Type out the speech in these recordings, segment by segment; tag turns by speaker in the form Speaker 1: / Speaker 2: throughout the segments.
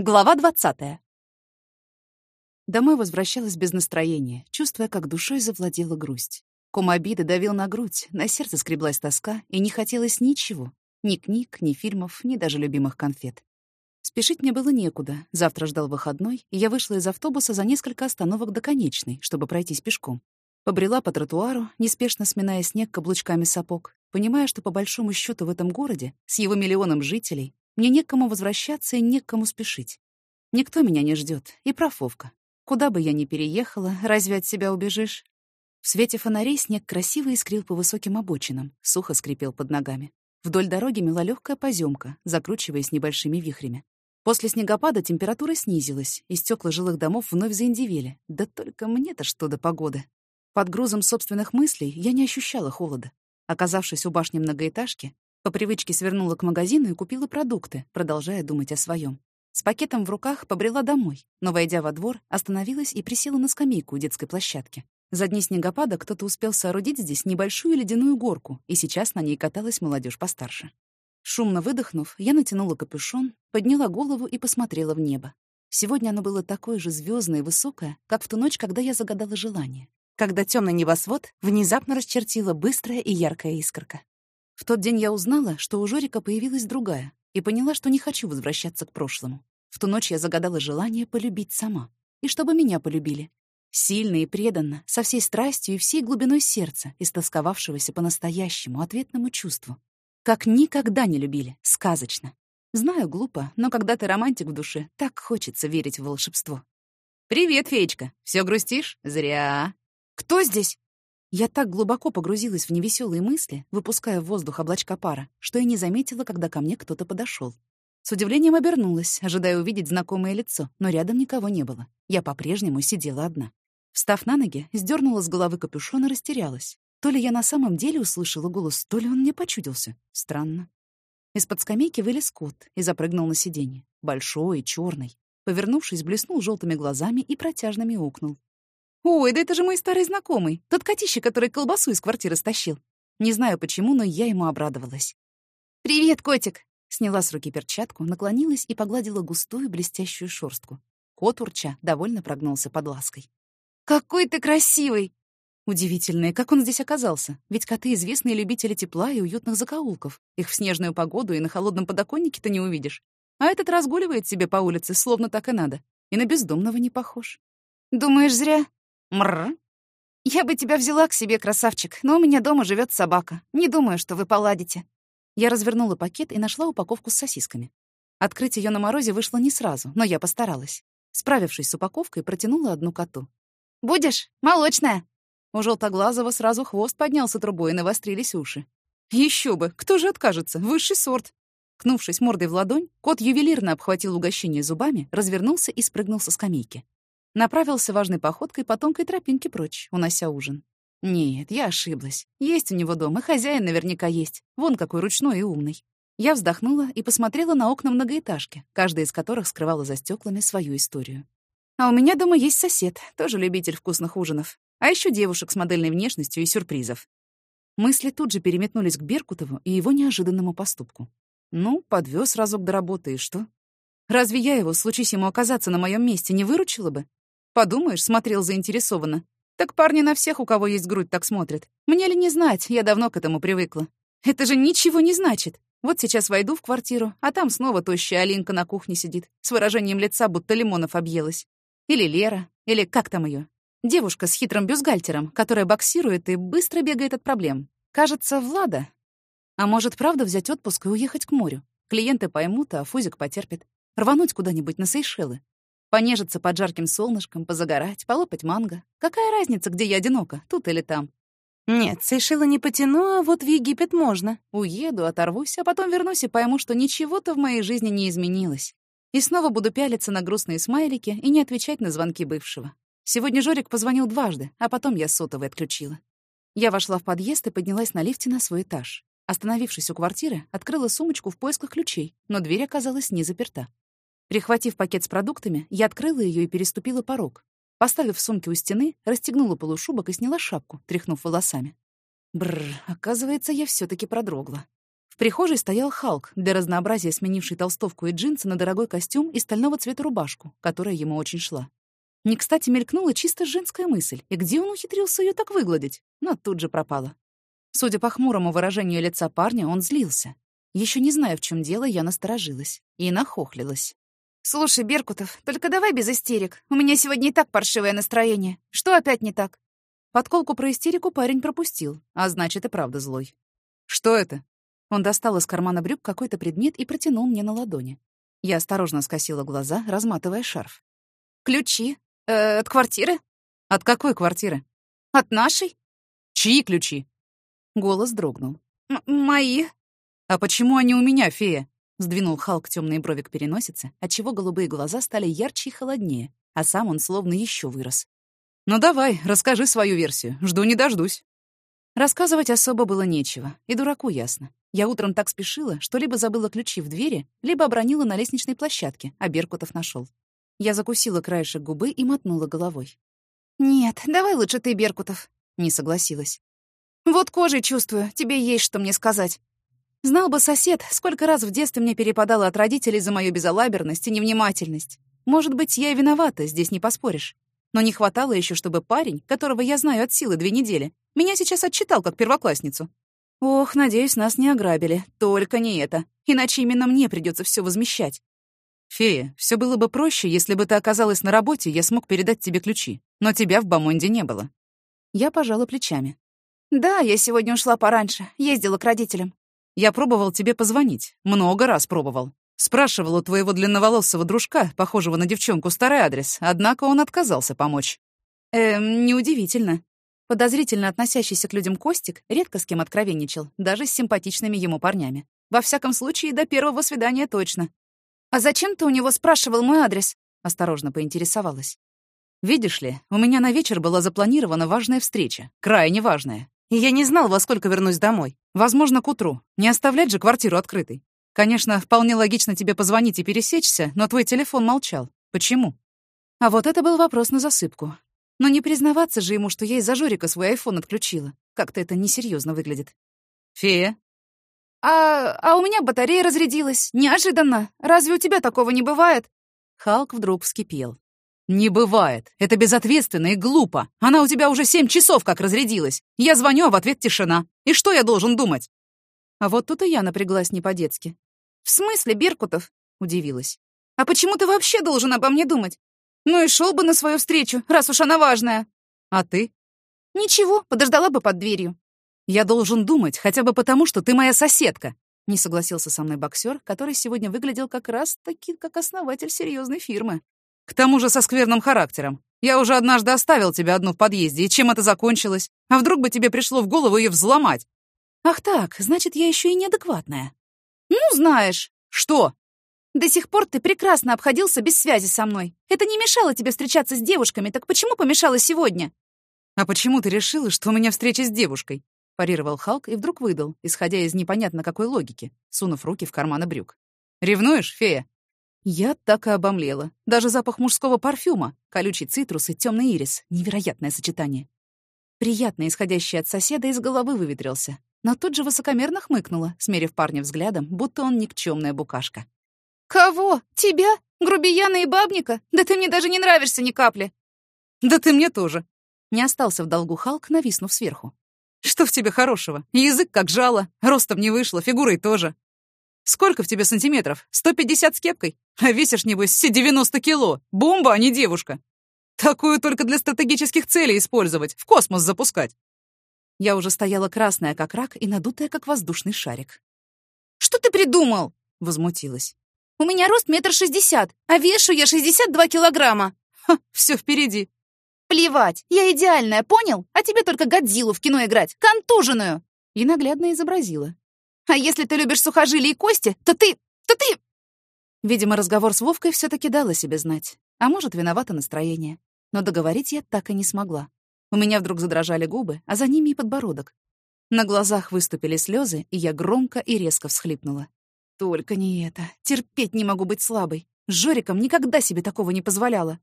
Speaker 1: Глава 20. Домой возвращалась без настроения, чувствуя, как душой завладела грусть. Ком обиды давил на грудь, на сердце скреблась тоска, и не хотелось ничего. Ни книг, ни фильмов, ни даже любимых конфет. Спешить мне было некуда. Завтра ждал выходной, и я вышла из автобуса за несколько остановок до конечной, чтобы пройтись пешком. Побрела по тротуару, неспешно сминая снег каблучками сапог, понимая, что по большому счету в этом городе, с его миллионом жителей, мне некому возвращаться и некому спешить. Никто меня не ждет, и профовка. Куда бы я ни переехала, разве от себя убежишь? В свете фонарей снег красиво искрил по высоким обочинам, сухо скрипел под ногами. Вдоль дороги мела легкая поземка, закручиваясь небольшими вихрями. После снегопада температура снизилась, и стекла жилых домов вновь заиндивели. Да только мне-то что до погоды. Под грузом собственных мыслей я не ощущала холода. Оказавшись у башни многоэтажки, по привычке свернула к магазину и купила продукты, продолжая думать о своем. С пакетом в руках побрела домой, но, войдя во двор, остановилась и присела на скамейку у детской площадки. За дни снегопада кто-то успел соорудить здесь небольшую ледяную горку, и сейчас на ней каталась молодежь постарше. Шумно выдохнув, я натянула капюшон, подняла голову и посмотрела в небо. Сегодня оно было такое же звездное и высокое, как в ту ночь, когда я загадала желание. Когда темный небосвод внезапно расчертила быстрая и яркая искорка. В тот день я узнала, что у Жорика появилась другая, и поняла, что не хочу возвращаться к прошлому. В ту ночь я загадала желание полюбить сама. И чтобы меня полюбили. Сильно и преданно, со всей страстью и всей глубиной сердца, истосковавшегося по-настоящему ответному чувству. Как никогда не любили, сказочно. Знаю, глупо, но когда ты романтик в душе, так хочется верить в волшебство. «Привет, феечка. Все грустишь? Зря». «Кто здесь?» Я так глубоко погрузилась в невеселые мысли, выпуская в воздух облачка пара, что и не заметила, когда ко мне кто-то подошел. С удивлением обернулась, ожидая увидеть знакомое лицо, но рядом никого не было. Я по-прежнему сидела одна. Встав на ноги, сдернула с головы капюшон и растерялась. То ли я на самом деле услышала голос, то ли он мне почудился. Странно. Из-под скамейки вылез кот и запрыгнул на сиденье. Большой и черный. Повернувшись, блеснул желтыми глазами и протяжно мяукнул. «Ой, да это же мой старый знакомый, тот котище, который колбасу из квартиры стащил». Не знаю почему, но я ему обрадовалась. «Привет, котик!» Сняла с руки перчатку, наклонилась и погладила густую блестящую шорстку. Кот, урча, довольно прогнулся под лаской. «Какой ты красивый!» Удивительно, как он здесь оказался? Ведь коты — известные любители тепла и уютных закоулков. Их в снежную погоду и на холодном подоконнике ты не увидишь. А этот разгуливает себе по улице, словно так и надо. И на бездомного не похож. «Думаешь, зря?» Мрр. Я бы тебя взяла к себе, красавчик, но у меня дома живет собака. Не думаю, что вы поладите. Я развернула пакет и нашла упаковку с сосисками. Открыть ее на морозе вышло не сразу, но я постаралась. Справившись с упаковкой, протянула одну коту. «Будешь? Молочная!» У желтоглазого сразу хвост поднялся трубой и навострились уши. Еще бы! Кто же откажется? Высший сорт! Кнувшись мордой в ладонь, кот ювелирно обхватил угощение зубами, развернулся и спрыгнул со скамейки. Направился важной походкой по тонкой тропинке прочь, унося ужин. Нет, я ошиблась. Есть у него дом, и хозяин наверняка есть. Вон какой ручной и умный. Я вздохнула и посмотрела на окна многоэтажки, каждая из которых скрывала за стеклами свою историю. А у меня дома есть сосед, тоже любитель вкусных ужинов. А еще девушек с модельной внешностью и сюрпризов. Мысли тут же переметнулись к Беркутову и его неожиданному поступку. Ну, подвез разок до работы, и что? Разве я его, случись ему оказаться на моем месте, не выручила бы? Подумаешь, смотрел заинтересованно. Так парни на всех, у кого есть грудь, так смотрят. Мне ли не знать, я давно к этому привыкла. Это же ничего не значит. Вот сейчас войду в квартиру, а там снова тощая Алинка на кухне сидит, с выражением лица, будто лимонов объелась. Или Лера, или как там ее? Девушка с хитрым бюстгальтером, которая боксирует и быстро бегает от проблем. Кажется, Влада. А может, правда взять отпуск и уехать к морю? Клиенты поймут, а Фузик потерпит. Рвануть куда-нибудь на Сейшелы. Понежиться под жарким солнышком, позагорать, полопать манго. Какая разница, где я одинока, тут или там? Нет, Сейшелы не потяну, а вот в Египет можно. Уеду, оторвусь, а потом вернусь и пойму, что ничего-то в моей жизни не изменилось. И снова буду пялиться на грустные смайлики и не отвечать на звонки бывшего. Сегодня Жорик позвонил дважды, а потом я сотовый отключила. Я вошла в подъезд и поднялась на лифте на свой этаж. Остановившись у квартиры, открыла сумочку в поисках ключей, но дверь оказалась не заперта. Прихватив пакет с продуктами, я открыла ее и переступила порог. Поставив сумки у стены, расстегнула полушубок и сняла шапку, тряхнув волосами. Бррр, оказывается, я все таки продрогла. В прихожей стоял Халк, для разнообразия сменивший толстовку и джинсы на дорогой костюм и стального цвета рубашку, которая ему очень шла. Не кстати мелькнула чисто женская мысль, и где он ухитрился ее так выгладить, но тут же пропала. Судя по хмурому выражению лица парня, он злился. Еще не зная, в чем дело, я насторожилась и нахохлилась.
Speaker 2: «Слушай, Беркутов, только давай без истерик. У меня сегодня и так паршивое настроение. Что опять не так?»
Speaker 1: Подколку про истерику парень пропустил, а значит, и правда злой. «Что это?» Он достал из кармана брюк какой-то предмет и протянул мне на ладони. Я осторожно скосила глаза, разматывая шарф.
Speaker 2: «Ключи. Э, от квартиры?»
Speaker 1: «От какой квартиры?»
Speaker 2: «От нашей».
Speaker 1: «Чьи ключи?» Голос дрогнул.
Speaker 2: М «Мои».
Speaker 1: «А почему они у меня, фея?» Сдвинул Халк темные брови к переносице, отчего голубые глаза стали ярче и холоднее, а сам он словно еще вырос. «Ну давай, расскажи свою версию. Жду не дождусь». Рассказывать особо было нечего, и дураку ясно. Я утром так спешила, что либо забыла ключи в двери, либо обронила на лестничной площадке, а Беркутов нашел. Я закусила краешек губы и мотнула головой.
Speaker 2: «Нет, давай лучше ты, Беркутов», — не согласилась. «Вот кожей чувствую, тебе есть что мне сказать».
Speaker 1: Знал бы сосед, сколько раз в детстве мне перепадало от родителей за мою безалаберность и невнимательность. Может быть, я и виновата, здесь не поспоришь. Но не хватало еще, чтобы парень, которого я знаю от силы две недели, меня сейчас отчитал как первоклассницу. Ох, надеюсь, нас не ограбили. Только не это. Иначе именно мне придется все возмещать. Фея, все было бы проще, если бы ты оказалась на работе, я смог передать тебе ключи. Но тебя в Бамонде не было. Я пожала плечами.
Speaker 2: Да, я сегодня ушла пораньше, ездила к родителям.
Speaker 1: Я пробовал тебе позвонить. Много раз пробовал. Спрашивал у твоего длинноволосого дружка, похожего на девчонку, старый адрес, однако он отказался помочь. Эм, неудивительно. Подозрительно относящийся к людям Костик редко с кем откровенничал, даже с симпатичными ему парнями. Во всяком случае, до первого свидания точно.
Speaker 2: «А зачем ты у него спрашивал мой адрес?» — осторожно поинтересовалась.
Speaker 1: «Видишь ли, у меня на вечер была запланирована важная встреча, крайне важная. И я не знал, во сколько вернусь домой. Возможно, к утру. Не оставлять же квартиру открытой. Конечно, вполне логично тебе позвонить и пересечься, но твой телефон молчал. Почему? А вот это был вопрос на засыпку. Но не признаваться же ему, что я из-за Жорика свой айфон отключила. Как-то это несерьезно выглядит. Фея?
Speaker 2: А, а у меня батарея разрядилась. Неожиданно. Разве у тебя такого не бывает?
Speaker 1: Халк вдруг вскипел. «Не бывает. Это безответственно и глупо. Она у тебя уже семь часов как разрядилась. Я звоню, а в ответ тишина. И что я должен думать?» А вот тут и я напряглась не по-детски.
Speaker 2: «В смысле, Беркутов?» — удивилась. «А почему ты вообще должен обо мне думать? Ну и шел бы на свою встречу, раз уж она важная».
Speaker 1: «А ты?»
Speaker 2: «Ничего, подождала бы под дверью».
Speaker 1: «Я должен думать, хотя бы потому, что ты моя соседка», — не согласился со мной боксер, который сегодня выглядел как раз-таки как основатель серьезной фирмы. «К тому же со скверным характером. Я уже однажды оставил тебя одну в подъезде, и чем это закончилось? А вдруг бы тебе пришло в голову ее взломать?» «Ах так, значит, я еще и неадекватная».
Speaker 2: «Ну, знаешь».
Speaker 1: «Что?»
Speaker 2: «До сих пор ты прекрасно обходился без связи со мной. Это не мешало тебе встречаться с девушками, так почему помешало сегодня?»
Speaker 1: «А почему ты решила, что у меня встреча с девушкой?» парировал Халк и вдруг выдал, исходя из непонятно какой логики, сунув руки в карманы брюк. «Ревнуешь, фея?» Я так и обомлела. Даже запах мужского парфюма, колючий цитрус и темный ирис — невероятное сочетание. Приятно исходящий от соседа из головы выветрился но тут же высокомерно хмыкнула, смерив парня взглядом, будто он никчемная букашка.
Speaker 2: «Кого? Тебя? Грубияна и бабника? Да ты мне даже не нравишься ни капли!»
Speaker 1: «Да ты мне тоже!» Не остался в долгу Халк, нависнув сверху. «Что в тебе хорошего? Язык как жало, ростом не вышло, фигурой тоже. Сколько в тебе сантиметров? Сто пятьдесят с кепкой? А весишь, небось, все девяносто кило. Бомба, а не девушка. Такую только для стратегических целей использовать, в космос запускать. Я уже стояла красная, как рак, и надутая, как воздушный шарик.
Speaker 2: «Что ты придумал?» — возмутилась. «У меня рост метр шестьдесят, а вешу я шестьдесят два килограмма».
Speaker 1: «Ха, все впереди».
Speaker 2: «Плевать, я идеальная, понял? А тебе только Годзиллу в кино играть, контуженную!»
Speaker 1: И наглядно изобразила.
Speaker 2: «А если ты любишь сухожилия и кости, то ты... то ты...»
Speaker 1: Видимо, разговор с Вовкой все таки дал о себе знать. А может, виновато настроение. Но договорить я так и не смогла. У меня вдруг задрожали губы, а за ними и подбородок. На глазах выступили слезы, и я громко и резко всхлипнула. Только не это. Терпеть не могу быть слабой. С Жориком никогда себе такого не позволяла.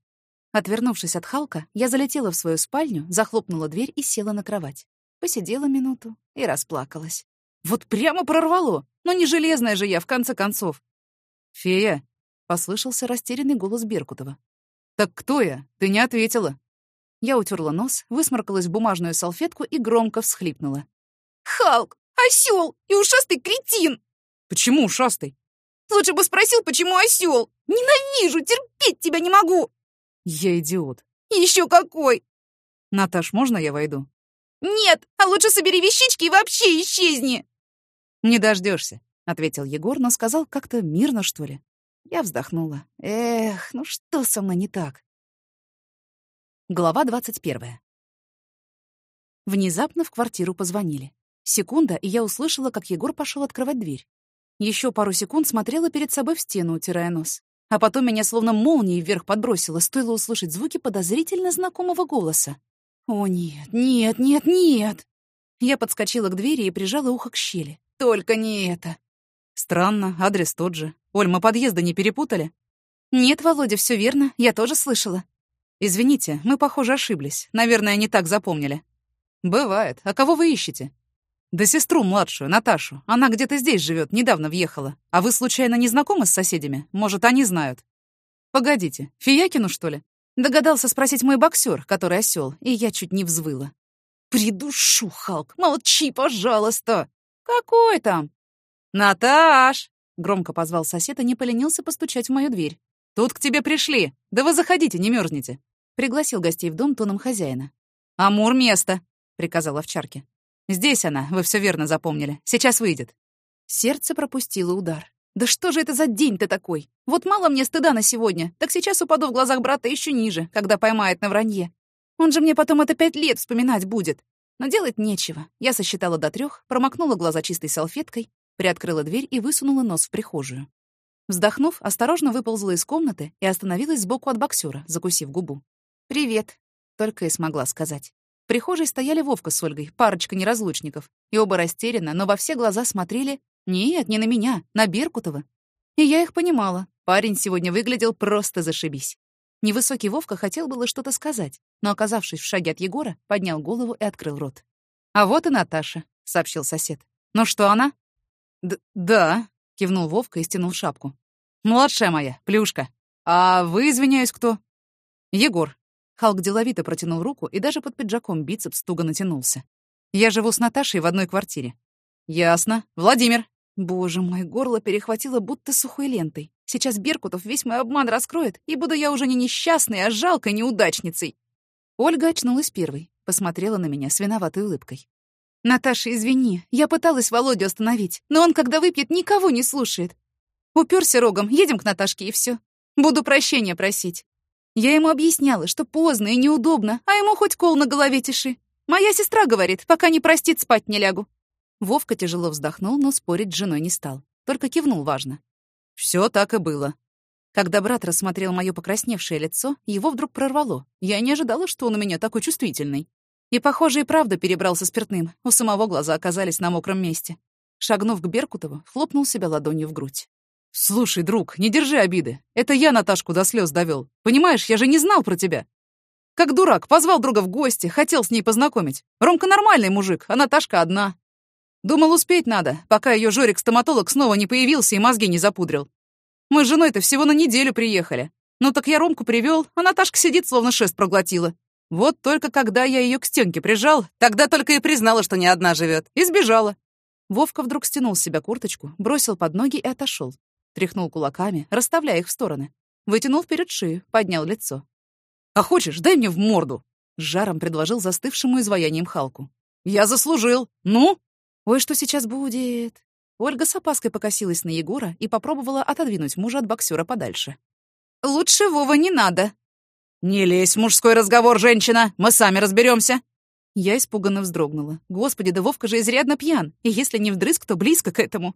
Speaker 1: Отвернувшись от Халка, я залетела в свою спальню, захлопнула дверь и села на кровать. Посидела минуту и расплакалась. Вот прямо прорвало.
Speaker 2: Но не железная же я, в конце концов.
Speaker 1: «Фея!» — послышался растерянный голос Беркутова. «Так кто я? Ты не ответила». Я утерла нос, высморкалась в бумажную салфетку и громко всхлипнула.
Speaker 2: «Халк! Осел! И ушастый кретин!»
Speaker 1: «Почему ушастый?»
Speaker 2: «Лучше бы спросил, почему осел! Ненавижу! Терпеть тебя не могу!»
Speaker 1: «Я идиот».
Speaker 2: «Еще какой!»
Speaker 1: «Наташ, можно я войду?»
Speaker 2: «Нет! А лучше собери вещички и вообще исчезни!»
Speaker 1: «Не дождешься, ответил Егор, но сказал как-то мирно, что ли. Я вздохнула. Эх, ну что со мной не так? Глава двадцать первая. Внезапно в квартиру позвонили. Секунда, и я услышала, как Егор пошел открывать дверь. Еще пару секунд смотрела перед собой в стену, утирая нос. А потом меня словно молнией вверх подбросило, стоило услышать звуки подозрительно знакомого голоса. «О, нет, нет, нет, нет!» Я подскочила к двери и прижала ухо к щели. «Только не это!» «Странно, адрес тот же. Оль, мы подъезда не перепутали?» «Нет, Володя, все верно, я тоже слышала». «Извините, мы, похоже, ошиблись. Наверное, не так запомнили». «Бывает. А кого вы ищете?» «Да сестру младшую, Наташу. Она где-то здесь живет, недавно въехала. А вы, случайно, не знакомы с соседями? Может, они знают?» «Погодите, Фиякину, что ли?» Догадался спросить мой боксер, который осел, и я чуть не взвыла. «Придушу, Халк! Молчи, пожалуйста!» «Какой там?» «Наташ!» — громко позвал сосед и не поленился постучать в мою дверь. «Тут к тебе пришли. Да вы заходите, не мерзните. Пригласил гостей в дом тоном хозяина. «Амур, место!» — приказал овчарке. «Здесь она, вы все верно запомнили. Сейчас выйдет». Сердце пропустило удар. «Да что же это за день-то такой? Вот мало мне стыда на сегодня, так сейчас упаду в глазах брата еще ниже, когда поймает на вранье. Он же мне потом это пять лет вспоминать будет. Но делать нечего. Я сосчитала до трех, промокнула глаза чистой салфеткой, приоткрыла дверь и высунула нос в прихожую. Вздохнув, осторожно выползла из комнаты и остановилась сбоку от боксера, закусив губу. «Привет», — только и смогла сказать. В прихожей стояли Вовка с Ольгой, парочка неразлучников, и оба растерянно, но во все глаза смотрели «Нет, не на меня, на Беркутова». И я их понимала. Парень сегодня выглядел просто зашибись. Невысокий Вовка хотел было что-то сказать, но, оказавшись в шаге от Егора, поднял голову и открыл рот. «А вот и Наташа», — сообщил сосед. «Ну что она?» Д «Да», — кивнул Вовка и стянул шапку. «Младшая моя, плюшка. А вы, извиняюсь, кто?» «Егор». Халк деловито протянул руку и даже под пиджаком бицепс туго натянулся. «Я живу с Наташей в одной квартире». «Ясно. Владимир». Боже мой, горло перехватило будто сухой лентой. Сейчас Беркутов весь мой обман раскроет, и буду я уже не несчастной, а жалкой неудачницей. Ольга очнулась первой, посмотрела на меня с виноватой улыбкой. «Наташа, извини, я пыталась Володю остановить, но он, когда выпьет, никого не слушает. Уперся рогом, едем к Наташке и все. Буду прощения просить. Я ему объясняла, что поздно и неудобно, а ему хоть кол на голове тиши. Моя сестра говорит, пока не простит, спать не лягу». Вовка тяжело вздохнул, но спорить с женой не стал. Только кивнул важно. Все так и было. Когда брат рассмотрел мое покрасневшее лицо, его вдруг прорвало. Я не ожидала, что он у меня такой чувствительный. И, похоже, и правда перебрался спиртным. У самого глаза оказались на мокром месте. Шагнув к Беркутову, хлопнул себя ладонью в грудь. «Слушай, друг, не держи обиды. Это я Наташку до слез довел. Понимаешь, я же не знал про тебя. Как дурак, позвал друга в гости, хотел с ней познакомить. Ромка нормальный мужик, а Наташка одна. Думал, успеть надо, пока ее Жорик-стоматолог снова не появился и мозги не запудрил. Мы с женой-то всего на неделю приехали. Ну так я Ромку привел, а Наташка сидит, словно шест проглотила. Вот только когда я ее к стенке прижал, тогда только и признала, что не одна живет, и сбежала. Вовка вдруг стянул с себя курточку, бросил под ноги и отошел. Тряхнул кулаками, расставляя их в стороны. Вытянул вперед шею, поднял лицо. «А хочешь, дай мне в морду!» С жаром предложил застывшему изваянием Халку. «Я заслужил! Ну?» «Ой, что сейчас будет?» Ольга с опаской покосилась на Егора и попробовала отодвинуть мужа от боксера подальше. «Лучше Вова не надо», «Не лезь в мужской разговор, женщина! Мы сами разберемся. Я испуганно вздрогнула. Господи, да Вовка же изрядно пьян, и если не вдрызг, то близко к этому.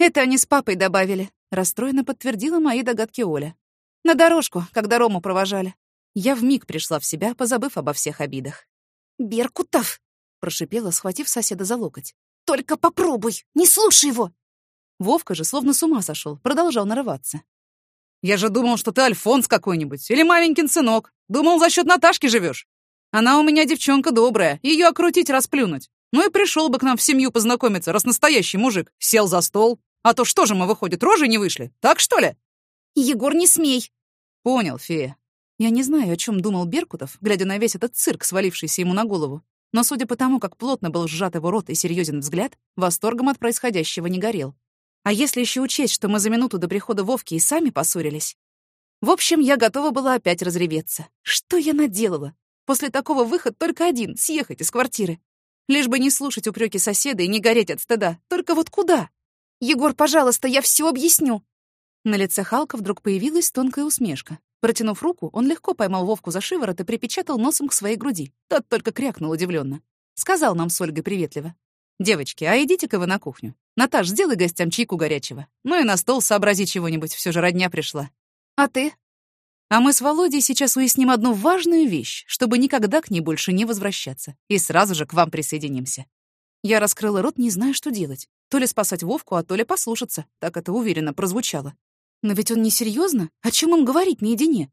Speaker 1: «Это они с папой добавили», — расстроенно подтвердила мои догадки Оля. «На дорожку, когда Рому провожали». Я вмиг пришла в себя, позабыв обо всех обидах. «Беркутов!» — прошипела, схватив соседа за локоть. «Только попробуй! Не слушай его!» Вовка же словно с ума сошел, продолжал нарываться. Я же думал, что ты Альфонс какой-нибудь или маменькин сынок. Думал, за счет Наташки живешь. Она у меня девчонка добрая, ее окрутить, расплюнуть.
Speaker 3: Ну и пришел бы к нам в семью познакомиться, раз настоящий мужик. Сел за стол. А то что же мы, выходит, рожей не вышли? Так что ли?
Speaker 2: Егор, не смей.
Speaker 3: Понял, фея.
Speaker 1: Я не знаю, о чем думал Беркутов, глядя на весь этот цирк, свалившийся ему на голову. Но судя по тому, как плотно был сжат его рот и серьезен взгляд, восторгом от происходящего не горел. А если еще учесть, что мы за минуту до прихода Вовки и сами поссорились? В общем, я готова была опять разреветься. Что я наделала? После такого выход только один — съехать из квартиры. Лишь бы не слушать упреки соседа и не гореть от стыда. Только вот куда?
Speaker 2: Егор, пожалуйста, я все объясню.
Speaker 1: На лице Халка вдруг появилась тонкая усмешка. Протянув руку, он легко поймал Вовку за шиворот и припечатал носом к своей груди. Тот только крякнул удивленно. Сказал нам с Ольгой приветливо. «Девочки, а идите-ка вы на кухню. Наташ, сделай гостям чайку горячего. Ну и на стол сообрази чего-нибудь, все же родня пришла.
Speaker 2: А ты?»
Speaker 1: А мы с Володей сейчас уясним одну важную вещь, чтобы никогда к ней больше не возвращаться. И сразу же к вам присоединимся. Я раскрыла рот, не зная, что делать. То ли спасать Вовку, а то ли послушаться. Так это уверенно прозвучало. Но ведь он не серьезно. О чем им говорить наедине?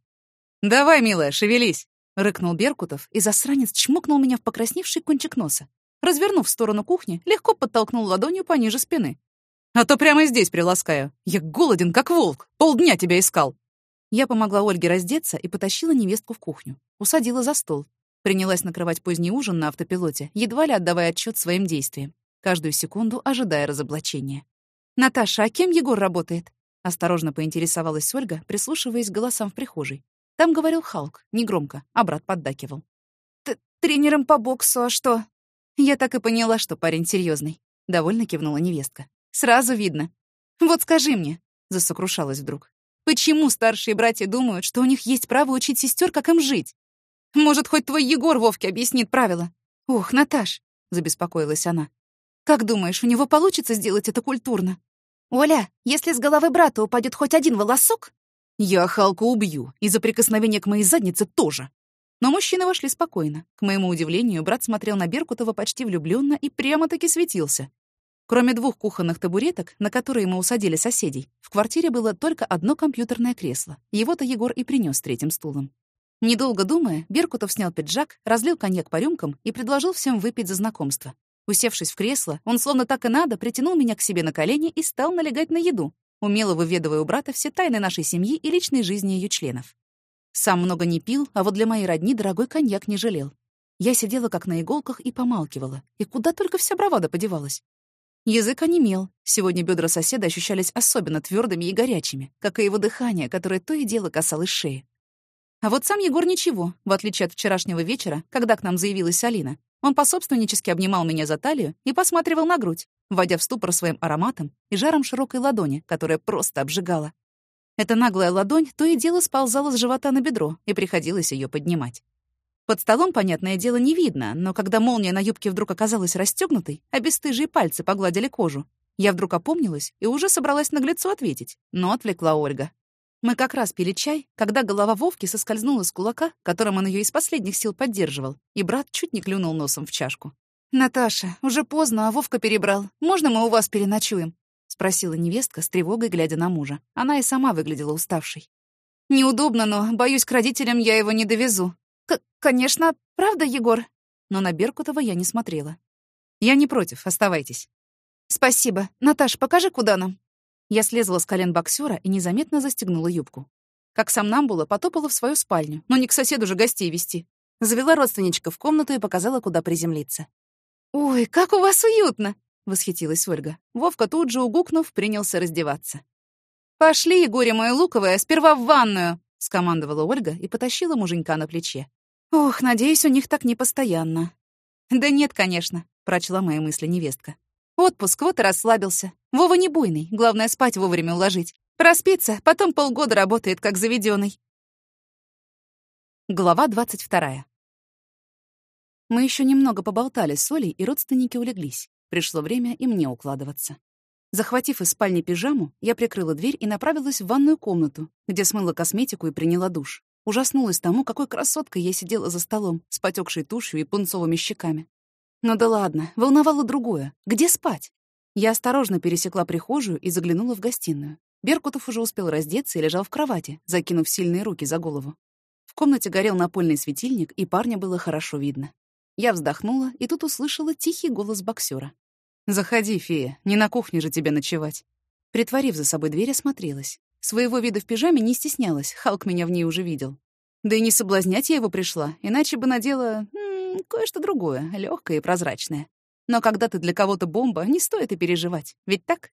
Speaker 3: «Давай, милая, шевелись!»
Speaker 1: — рыкнул Беркутов, и засранец чмокнул меня в покрасневший кончик носа. Развернув в сторону кухни, легко подтолкнул ладонью пониже спины.
Speaker 3: «А то прямо здесь приласкаю. Я голоден, как волк. Полдня тебя искал!»
Speaker 1: Я помогла Ольге раздеться и потащила невестку в кухню. Усадила за стол. Принялась накрывать поздний ужин на автопилоте, едва ли отдавая отчет своим действиям. Каждую секунду ожидая разоблачения. «Наташа, а кем Егор работает?» Осторожно поинтересовалась Ольга, прислушиваясь к голосам в прихожей. Там говорил Халк, негромко, а брат поддакивал.
Speaker 2: Т «Тренером по боксу, а что?»
Speaker 1: Я так и поняла, что парень серьезный. Довольно кивнула невестка. «Сразу видно. Вот скажи мне», — засокрушалась вдруг, «почему старшие братья думают, что у них есть право учить сестер, как им жить? Может, хоть твой Егор Вовке объяснит правила?» «Ох, Наташ», — забеспокоилась она. «Как думаешь, у него получится сделать это культурно?»
Speaker 2: «Оля, если с головы брата упадет хоть один волосок...»
Speaker 1: «Я Халку убью, и за прикосновение к моей заднице тоже». Но мужчины вошли спокойно. К моему удивлению, брат смотрел на Беркутова почти влюбленно и прямо-таки светился. Кроме двух кухонных табуреток, на которые мы усадили соседей, в квартире было только одно компьютерное кресло. Его-то Егор и принес третьим стулом. Недолго думая, Беркутов снял пиджак, разлил коньяк по рюмкам и предложил всем выпить за знакомство. Усевшись в кресло, он словно так и надо притянул меня к себе на колени и стал налегать на еду, умело выведывая у брата все тайны нашей семьи и личной жизни ее членов. Сам много не пил, а вот для моей родни дорогой коньяк не жалел. Я сидела как на иголках и помалкивала. И куда только вся бравада подевалась. Язык онемел. Сегодня бедра соседа ощущались особенно твердыми и горячими, как и его дыхание, которое то и дело касалось шеи. А вот сам Егор ничего, в отличие от вчерашнего вечера, когда к нам заявилась Алина. Он пособственнически обнимал меня за талию и посматривал на грудь, вводя в ступор своим ароматом и жаром широкой ладони, которая просто обжигала. Эта наглая ладонь то и дело сползала с живота на бедро, и приходилось ее поднимать. Под столом, понятное дело, не видно, но когда молния на юбке вдруг оказалась расстегнутой, а бесстыжие пальцы погладили кожу, я вдруг опомнилась и уже собралась наглецу ответить, но отвлекла Ольга. Мы как раз пили чай, когда голова Вовки соскользнула с кулака, которым он ее из последних сил поддерживал, и брат чуть не клюнул носом в чашку. «Наташа, уже поздно, а Вовка перебрал. Можно мы у вас переночуем?» — спросила невестка с тревогой, глядя на мужа. Она и сама выглядела уставшей. «Неудобно, но, боюсь, к родителям я его не довезу».
Speaker 2: К «Конечно, правда, Егор?»
Speaker 1: Но на Беркутова я не смотрела. «Я не против, оставайтесь».
Speaker 2: «Спасибо. Наташ, покажи, куда нам?»
Speaker 1: Я слезла с колен боксера и незаметно застегнула юбку. Как сам нам было, потопала в свою спальню, но не к соседу же гостей вести. Завела родственничка в комнату и показала, куда приземлиться.
Speaker 2: «Ой, как у вас уютно!» — восхитилась Ольга.
Speaker 1: Вовка тут же, угукнув, принялся раздеваться. «Пошли, Егоря моя луковая, сперва в ванную!» — скомандовала Ольга и потащила муженька на плече. «Ох, надеюсь, у них так не постоянно». «Да нет, конечно», — прочла мои мысли невестка. Отпуск, вот и расслабился. Вова не буйный, главное спать вовремя уложить. Проспится, потом полгода работает как заведенный. Глава двадцать вторая. Мы еще немного поболтали с Олей, и родственники улеглись. Пришло время и мне укладываться. Захватив из спальни пижаму, я прикрыла дверь и направилась в ванную комнату, где смыла косметику и приняла душ. Ужаснулась тому, какой красоткой я сидела за столом, с потекшей тушью и пунцовыми щеками. Ну да ладно, волновало другое. Где спать? Я осторожно пересекла прихожую и заглянула в гостиную. Беркутов уже успел раздеться и лежал в кровати, закинув сильные руки за голову. В комнате горел напольный светильник, и парня было хорошо видно. Я вздохнула и тут услышала тихий голос боксера.
Speaker 3: «Заходи, фея, не на кухне же тебе ночевать».
Speaker 1: Притворив за собой дверь, осмотрелась. Своего вида в пижаме не стеснялась, Халк меня в ней уже видел. Да и не соблазнять я его пришла, иначе бы надела кое-что другое, легкое и прозрачное. Но когда ты для кого-то бомба, не стоит и переживать, ведь так?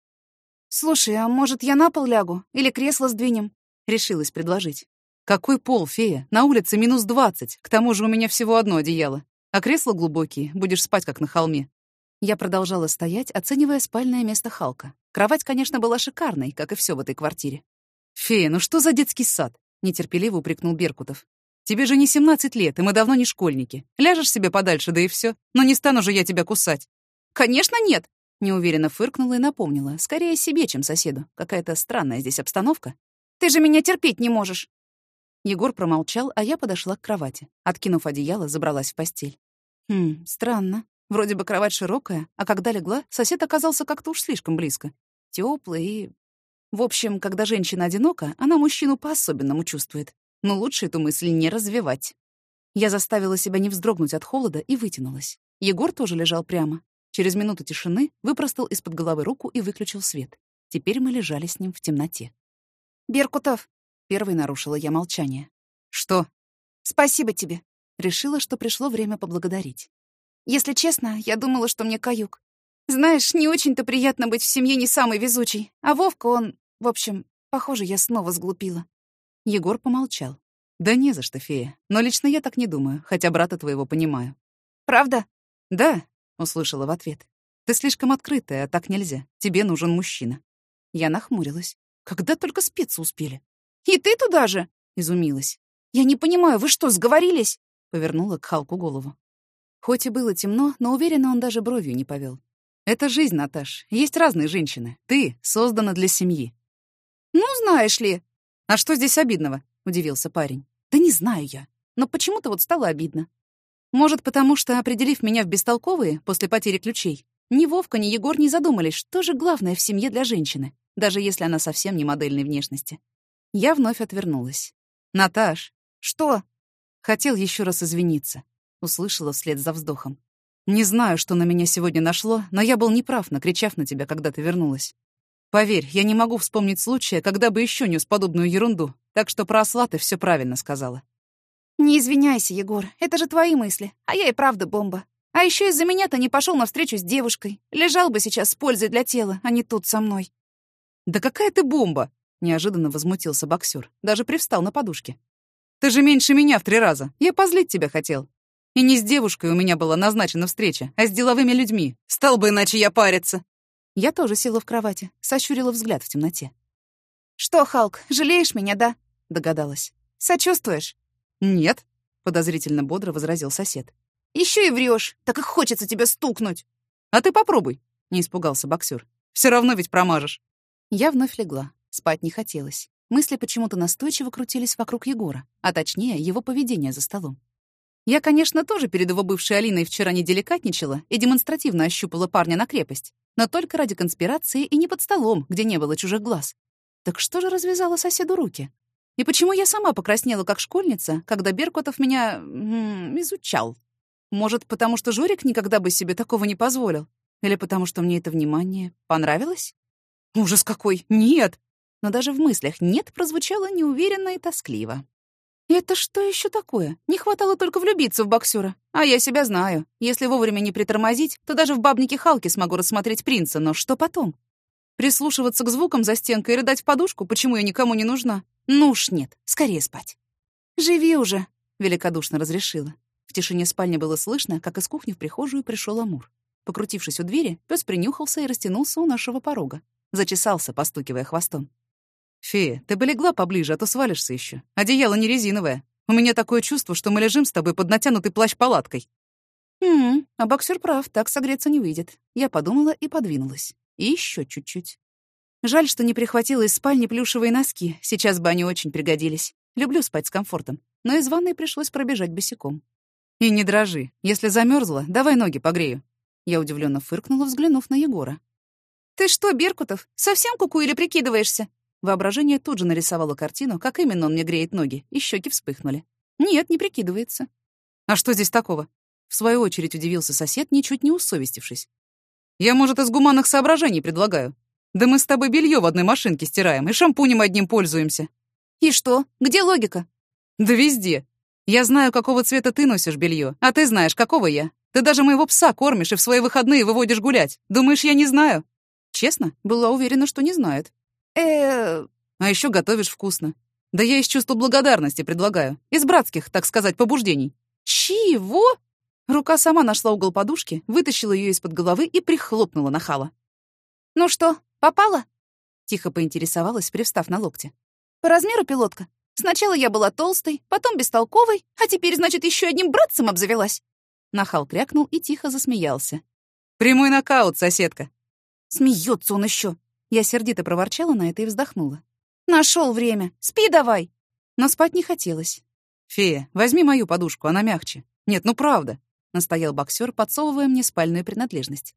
Speaker 2: «Слушай, а может, я на пол лягу? Или кресло сдвинем?»
Speaker 1: — решилась предложить.
Speaker 3: «Какой пол, фея? На улице минус двадцать. К тому же у меня всего одно одеяло. А кресла глубокие, будешь спать, как на холме».
Speaker 1: Я продолжала стоять, оценивая спальное место Халка. Кровать, конечно, была шикарной, как и все в этой квартире.
Speaker 3: «Фея, ну что за детский сад?» — нетерпеливо упрекнул Беркутов. «Тебе же не семнадцать лет, и мы давно не школьники. Ляжешь себе подальше, да и все. Но не стану же я тебя кусать».
Speaker 2: «Конечно нет!»
Speaker 1: — неуверенно фыркнула и напомнила. Скорее себе, чем соседу. Какая-то странная здесь обстановка.
Speaker 2: «Ты же меня терпеть не можешь!»
Speaker 1: Егор промолчал, а я подошла к кровати. Откинув одеяло, забралась в постель. Хм, странно. Вроде бы кровать широкая, а когда легла, сосед оказался как-то уж слишком близко. Тёплый и... В общем, когда женщина одинока, она мужчину по-особенному чувствует. Но лучше эту мысль не развивать. Я заставила себя не вздрогнуть от холода и вытянулась. Егор тоже лежал прямо. Через минуту тишины выпростал из-под головы руку и выключил свет. Теперь мы лежали с ним в темноте.
Speaker 2: «Беркутов!»
Speaker 1: — первой нарушила я молчание.
Speaker 3: «Что?»
Speaker 2: «Спасибо тебе!»
Speaker 1: Решила, что пришло время поблагодарить.
Speaker 2: «Если честно, я думала, что мне каюк. Знаешь, не очень-то приятно быть в семье не самой везучей. А Вовка, он... В общем, похоже, я снова сглупила».
Speaker 1: Егор помолчал. «Да не за что, фея. Но лично я так не думаю, хотя брата твоего понимаю».
Speaker 2: «Правда?»
Speaker 1: «Да», — услышала в ответ. «Ты слишком открытая, а так нельзя. Тебе нужен мужчина». Я нахмурилась. Когда только спецы успели.
Speaker 2: «И ты туда же?»
Speaker 1: — изумилась.
Speaker 2: «Я не понимаю, вы что, сговорились?»
Speaker 1: — повернула к Халку голову. Хоть и было темно, но уверенно он даже бровью не повел. «Это жизнь, Наташ. Есть разные женщины. Ты создана для семьи».
Speaker 2: «Ну, знаешь ли...»
Speaker 1: «А что здесь обидного?» — удивился парень. «Да не знаю я. Но почему-то вот стало обидно. Может, потому что, определив меня в бестолковые после потери ключей, ни Вовка, ни Егор не задумались, что же главное в семье для женщины, даже если она совсем не модельной внешности. Я вновь отвернулась. «Наташ!»
Speaker 2: «Что?»
Speaker 1: Хотел еще раз извиниться. Услышала вслед за вздохом. «Не знаю, что на меня сегодня нашло, но я был неправ, накричав на тебя, когда ты вернулась. Поверь, я не могу вспомнить случая, когда бы еще нес подобную ерунду, так что про осла ты все правильно сказала».
Speaker 2: «Не извиняйся, Егор, это же твои мысли, а я и правда бомба. А еще из-за меня ты не пошел на встречу с девушкой. Лежал бы сейчас с пользой для тела, а не тут со мной».
Speaker 1: «Да какая ты бомба!» — неожиданно возмутился боксер, даже привстал на подушке. «Ты же меньше меня в три раза. Я позлить тебя хотел. И не с девушкой у меня была назначена встреча, а с деловыми людьми. Стал бы иначе я париться». Я тоже села в кровати, сощурила взгляд в темноте.
Speaker 2: «Что, Халк, жалеешь меня, да?»
Speaker 1: — догадалась.
Speaker 2: «Сочувствуешь?»
Speaker 1: «Нет», — подозрительно бодро возразил сосед.
Speaker 2: Еще и врешь, так и хочется тебя стукнуть».
Speaker 1: «А ты попробуй», — не испугался боксер. Все равно ведь промажешь». Я вновь легла. Спать не хотелось. Мысли почему-то настойчиво крутились вокруг Егора, а точнее, его поведения за столом. Я, конечно, тоже перед его бывшей Алиной вчера не деликатничала и демонстративно ощупала парня на крепость, но только ради конспирации и не под столом, где не было чужих глаз. Так что же развязала соседу руки? И почему я сама покраснела как школьница, когда Беркутов меня... М -м, изучал? Может, потому что Жорик никогда бы себе такого не позволил? Или потому что мне это внимание понравилось? Ужас какой! Нет! Но даже в мыслях «нет» прозвучало неуверенно и тоскливо. Это что еще такое? Не хватало только влюбиться в боксера. А я себя знаю. Если вовремя не притормозить, то даже в бабнике Халки смогу рассмотреть принца. Но что потом? Прислушиваться к звукам за стенкой и рыдать в подушку, почему я никому не нужна? Ну уж нет, скорее спать.
Speaker 2: «Живи уже», —
Speaker 1: великодушно разрешила. В тишине спальни было слышно, как из кухни в прихожую пришел Амур. Покрутившись у двери, пес принюхался и растянулся у нашего порога. Зачесался, постукивая хвостом. «Фея, ты бы легла поближе, а то свалишься еще. Одеяло не резиновое. У меня такое чувство, что мы лежим с тобой под натянутой плащ-палаткой». «Хм, а боксер прав, так согреться не выйдет». Я подумала и подвинулась. И еще чуть-чуть. Жаль, что не прихватила из спальни плюшевые носки. Сейчас бы они очень пригодились. Люблю спать с комфортом. Но из ванной пришлось пробежать босиком. «И не дрожи. Если замерзла, давай ноги погрею». Я удивленно фыркнула, взглянув на Егора.
Speaker 2: «Ты что, Беркутов, совсем куку или прикидываешься?»
Speaker 1: Воображение тут же нарисовало картину, как именно он мне греет ноги, и щеки вспыхнули. «Нет, не прикидывается». «А что здесь такого?»
Speaker 3: В свою очередь удивился сосед, ничуть не усовестившись. «Я, может, из гуманных соображений предлагаю. Да мы с тобой белье в одной машинке стираем и шампунем одним пользуемся».
Speaker 2: «И что? Где логика?»
Speaker 3: «Да везде. Я знаю, какого цвета ты носишь белье, а ты знаешь, какого я. Ты даже моего пса кормишь и в свои выходные выводишь гулять. Думаешь, я не знаю?» Честно, была уверена, что не знает.
Speaker 2: Э
Speaker 3: А еще готовишь вкусно. Да я из чувства благодарности предлагаю. Из братских, так сказать, побуждений.
Speaker 2: Чего?
Speaker 3: Рука сама нашла угол подушки, вытащила ее из-под головы и прихлопнула на Хала.
Speaker 2: Ну что, попала?
Speaker 3: Тихо поинтересовалась, привстав на локте.
Speaker 2: По размеру пилотка. Сначала я была толстой, потом бестолковой, а теперь, значит, еще одним братцем обзавелась.
Speaker 3: Нахал крякнул и тихо засмеялся. «Прямой нокаут, соседка!»
Speaker 2: Смеется он еще.
Speaker 3: Я сердито проворчала на это и вздохнула.
Speaker 2: Нашел время. Спи давай.
Speaker 3: Но спать не хотелось. «Фея, возьми мою подушку, она мягче». «Нет, ну правда», — настоял боксер, подсовывая мне спальную принадлежность.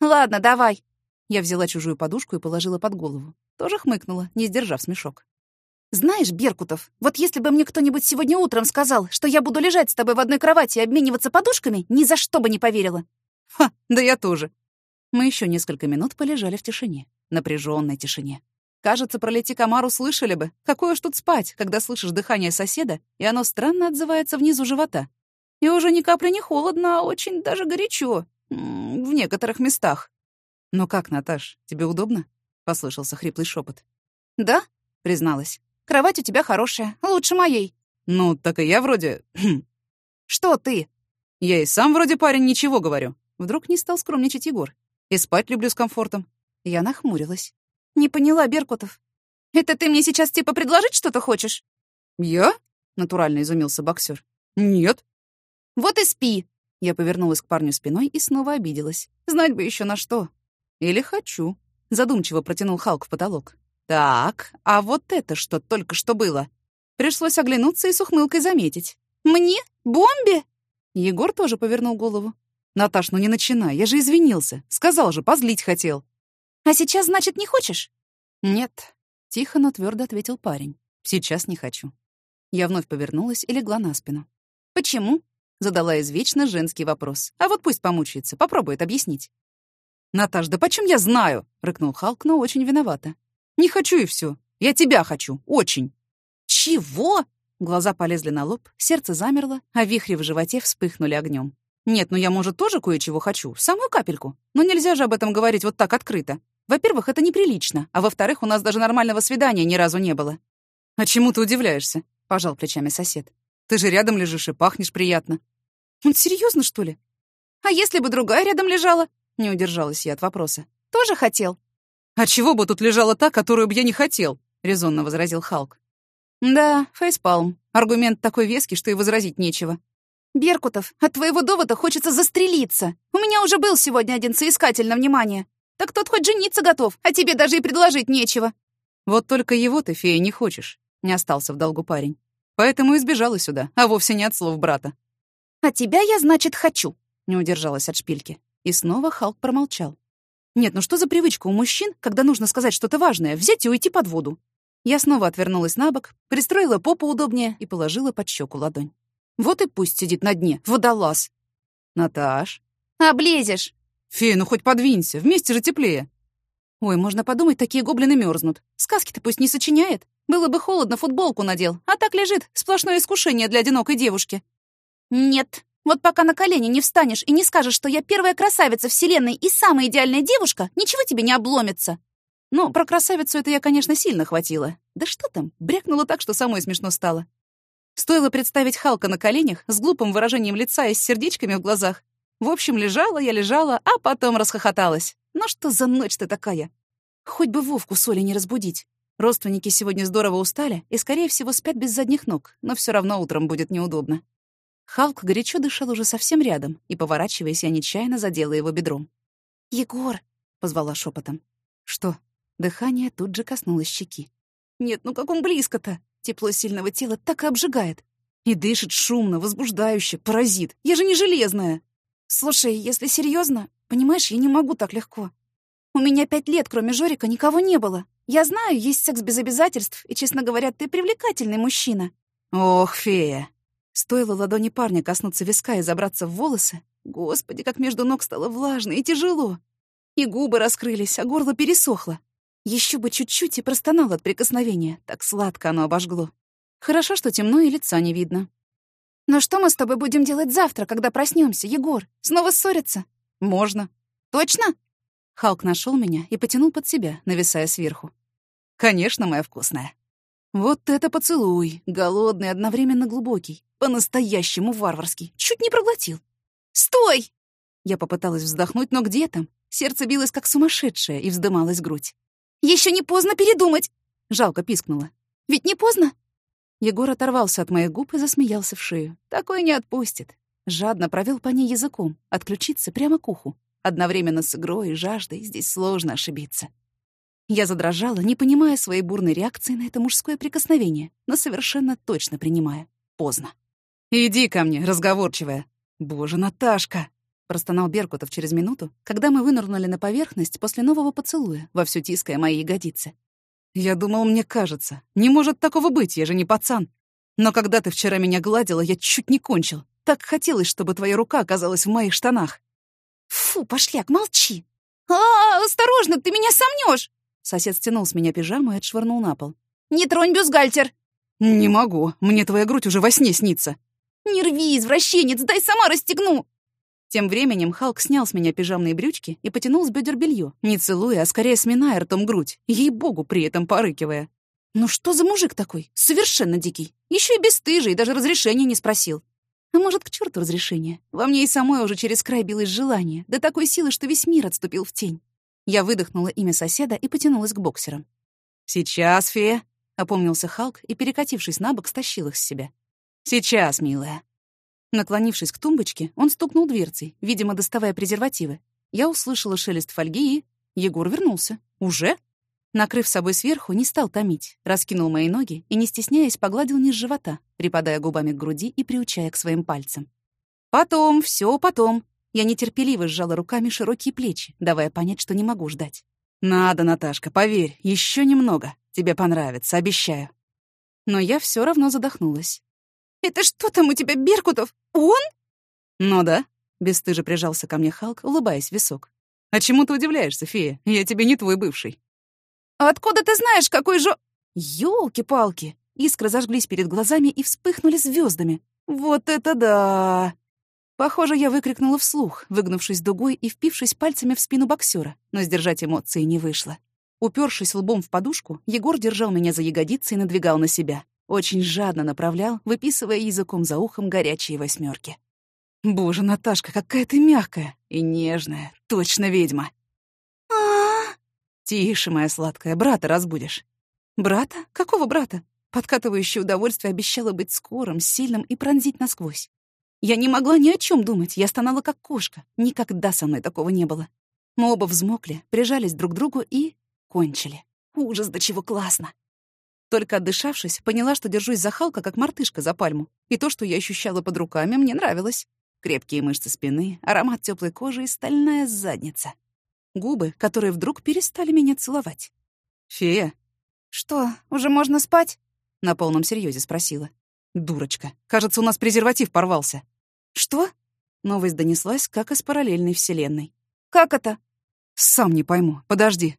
Speaker 2: «Ладно, давай».
Speaker 3: Я взяла чужую подушку и положила под голову. Тоже хмыкнула, не сдержав смешок.
Speaker 2: «Знаешь, Беркутов, вот если бы мне кто-нибудь сегодня утром сказал, что я буду лежать с тобой в одной кровати и обмениваться подушками, ни за что бы не поверила».
Speaker 3: «Ха, да я тоже». Мы еще несколько минут полежали в тишине, напряженной тишине. Кажется, пролети комар услышали бы. Какое ж тут спать, когда слышишь дыхание соседа, и оно странно отзывается внизу живота. И уже ни капли не холодно, а очень даже горячо. В некоторых местах. «Ну как, Наташ, тебе удобно?» — послышался хриплый шепот.
Speaker 2: «Да?»
Speaker 3: — призналась.
Speaker 2: «Кровать у тебя хорошая, лучше моей».
Speaker 3: «Ну, так и я вроде...»
Speaker 2: «Что ты?»
Speaker 3: «Я и сам вроде парень ничего говорю». Вдруг не стал скромничать Егор. «И спать люблю с комфортом». Я нахмурилась.
Speaker 2: «Не поняла, Беркутов. Это ты мне сейчас типа предложить что-то хочешь?»
Speaker 3: «Я?» — натурально изумился боксер. «Нет».
Speaker 2: «Вот и спи!»
Speaker 3: Я повернулась к парню спиной и снова обиделась. Знать бы еще на что. «Или хочу», — задумчиво протянул Халк в потолок. «Так, а вот это что только что было?» Пришлось оглянуться и с ухмылкой заметить.
Speaker 2: «Мне? Бомбе?»
Speaker 3: Егор тоже повернул голову. «Наташ, ну не начинай, я же извинился. Сказал же, позлить хотел».
Speaker 2: А сейчас, значит, не хочешь?
Speaker 3: Нет, тихо, но твердо ответил парень. Сейчас не хочу. Я вновь повернулась и легла на спину.
Speaker 2: Почему?
Speaker 3: Задала извечно женский вопрос. А вот пусть помучается, попробует объяснить. «Наташ, да почем я знаю?» — рыкнул Халк, но очень виновата. «Не хочу и все. Я тебя хочу. Очень».
Speaker 2: «Чего?»
Speaker 3: Глаза полезли на лоб, сердце замерло, а вихри в животе вспыхнули огнем. «Нет, ну я, может, тоже кое-чего хочу. Самую капельку. Но нельзя же об этом говорить вот так открыто. Во-первых, это неприлично, а во-вторых, у нас даже нормального свидания ни разу не было. «А чему ты удивляешься?» — пожал плечами сосед. «Ты же рядом лежишь и пахнешь приятно».
Speaker 2: «Он серьезно, что ли? А если бы другая рядом лежала?» — не удержалась я от вопроса. «Тоже хотел?»
Speaker 3: «А чего бы тут лежала та, которую бы я не хотел?» — резонно возразил Халк. «Да, фейспалм. Аргумент такой веский, что и возразить нечего».
Speaker 2: «Беркутов, от твоего довода хочется застрелиться. У меня уже был сегодня один соискатель на внимание. Так тот хоть жениться готов, а тебе даже и предложить нечего».
Speaker 3: «Вот только его ты, фея, не хочешь», — не остался в долгу парень. «Поэтому и сбежала сюда, а вовсе не от слов брата».
Speaker 2: «А тебя я, значит, хочу», —
Speaker 3: не удержалась от шпильки. И снова Халк промолчал. «Нет, ну что за привычка у мужчин, когда нужно сказать что-то важное, взять и уйти под воду?» Я снова отвернулась на бок, пристроила попу удобнее и положила под щеку ладонь. «Вот и пусть сидит на дне, водолаз!» «Наташ?»
Speaker 2: «Облезешь!»
Speaker 3: «Фея, ну хоть подвинься, вместе же теплее». Ой, можно подумать, такие гоблины мерзнут. Сказки-то пусть не сочиняет. Было бы холодно, футболку надел, а так лежит, сплошное искушение для одинокой девушки.
Speaker 2: Нет, вот пока на колени не встанешь и не скажешь, что я первая красавица вселенной и самая идеальная девушка, ничего тебе не обломится.
Speaker 3: Ну, про красавицу это я, конечно, сильно хватило. Да что там, брякнуло так, что самой смешно стало. Стоило представить Халка на коленях с глупым выражением лица и с сердечками в глазах, в общем, лежала я, лежала, а потом расхохоталась. Ну что за ночь-то такая? Хоть бы Вовку соли не разбудить. Родственники сегодня здорово устали и, скорее всего, спят без задних ног, но все равно утром будет неудобно. Халк горячо дышал уже совсем рядом, и, поворачиваясь, я нечаянно задела его бедром.
Speaker 2: «Егор!» — позвала шепотом.
Speaker 3: «Что?» Дыхание тут же коснулось щеки. «Нет, ну как он близко-то? Тепло сильного тела так и обжигает. И дышит шумно, возбуждающе, паразит. Я же не железная!»
Speaker 2: «Слушай, если серьезно, понимаешь, я не могу так легко. У меня пять лет, кроме Жорика, никого не было. Я знаю, есть секс без обязательств, и, честно говоря, ты привлекательный мужчина».
Speaker 3: «Ох, фея!» Стоило ладони парня коснуться виска и забраться в волосы, господи, как между ног стало влажно и тяжело. И губы раскрылись, а горло пересохло. Еще бы чуть-чуть и простонал от прикосновения, так сладко оно обожгло. Хорошо, что темно и лица не видно.
Speaker 2: «Но что мы с тобой будем делать завтра, когда проснемся, Егор? Снова ссориться?»
Speaker 3: «Можно».
Speaker 2: «Точно?»
Speaker 3: Халк нашел меня и потянул под себя, нависая сверху. «Конечно, моя вкусная». Вот это поцелуй, голодный, одновременно глубокий, по-настоящему варварский, чуть не проглотил.
Speaker 2: «Стой!»
Speaker 3: Я попыталась вздохнуть, но где там? Сердце билось как сумасшедшее и вздымалась грудь.
Speaker 2: Еще не поздно передумать!»
Speaker 3: Жалко пискнула.
Speaker 2: «Ведь не поздно?»
Speaker 3: Егор оторвался от моих губ и засмеялся в шею. Такой не отпустит. Жадно провел по ней языком, отключиться прямо к уху. Одновременно с игрой и жаждой здесь сложно ошибиться. Я задрожала, не понимая своей бурной реакции на это мужское прикосновение, но совершенно точно принимая. Поздно. «Иди ко мне, разговорчивая!» «Боже, Наташка!» — простонал Беркутов через минуту, когда мы вынырнули на поверхность после нового поцелуя, вовсю тиская мои ягодицы. Я думал, мне кажется. Не может такого быть, я же не пацан. Но когда ты вчера меня гладила, я чуть не кончил. Так хотелось, чтобы твоя рука оказалась в моих штанах.
Speaker 2: Фу, пошляк, молчи. А, -а, -а осторожно, ты меня сомнешь.
Speaker 3: Сосед стянул с меня пижаму и отшвырнул на пол.
Speaker 2: Не тронь бюстгальтер.
Speaker 3: Не могу, мне твоя грудь уже во сне снится.
Speaker 2: Не рви, извращенец, дай сама расстегну.
Speaker 3: Тем временем Халк снял с меня пижамные брючки и потянул с бедер белье, не целуя, а скорее сминая ртом грудь, ей-богу, при этом порыкивая. Ну что за мужик такой? Совершенно дикий. Еще и бесстыжий, даже разрешения не спросил. А может, к черту разрешение? Во мне и самой уже через край билось желание, до такой силы, что весь мир отступил в тень. Я выдохнула имя соседа и потянулась к боксерам. «Сейчас, фея!» — опомнился Халк и, перекатившись на бок, стащил их с себя. «Сейчас, милая!» Наклонившись к тумбочке, он стукнул дверцей, видимо, доставая презервативы. Я услышала шелест фольги и... Егор вернулся. Уже? Накрыв собой сверху, не стал томить, раскинул мои ноги и, не стесняясь, погладил низ живота, припадая губами к груди и приучая к своим пальцам. «Потом, все потом». Я нетерпеливо сжала руками широкие плечи, давая понять, что не могу ждать. «Надо, Наташка, поверь, еще немного. Тебе понравится, обещаю». Но я все равно задохнулась.
Speaker 2: «Это что там у тебя, Беркутов? Он?»
Speaker 3: «Ну да», — бесстыже прижался ко мне Халк, улыбаясь в висок. «А чему ты удивляешься, фея? Я тебе не твой бывший».
Speaker 2: «А откуда ты знаешь, какой же...»
Speaker 3: «Ёлки-палки!» Искры зажглись перед глазами и вспыхнули звездами. «Вот это да!» Похоже, я выкрикнула вслух, выгнувшись дугой и впившись пальцами в спину боксера, но сдержать эмоции не вышло. Упершись лбом в подушку, Егор держал меня за ягодицы и надвигал на себя. Очень жадно направлял, выписывая языком за ухом горячие восьмерки. «Боже, Наташка, какая ты мягкая и нежная, точно ведьма!»
Speaker 2: а,
Speaker 3: «Тише, моя сладкая, брата разбудишь». «Брата? Какого брата?» Подкатывающее удовольствие обещало быть скорым, сильным и пронзить насквозь. Я не могла ни о чем думать, я стонала как кошка. Никогда со мной такого не было. Мы оба взмокли, прижались друг к другу и... кончили. Ужас, до чего классно. Только отдышавшись, поняла, что держусь за Халка, как мартышка за пальму. И то, что я ощущала под руками, мне нравилось. Крепкие мышцы спины, аромат теплой кожи и стальная задница. Губы, которые вдруг перестали меня целовать. «Фея?»
Speaker 2: «Что, уже можно спать?»
Speaker 3: — на полном серьезе спросила. «Дурочка, кажется, у нас презерватив порвался».
Speaker 2: «Что?»
Speaker 3: Новость донеслась, как из параллельной вселенной.
Speaker 2: «Как это?»
Speaker 3: «Сам не пойму. Подожди».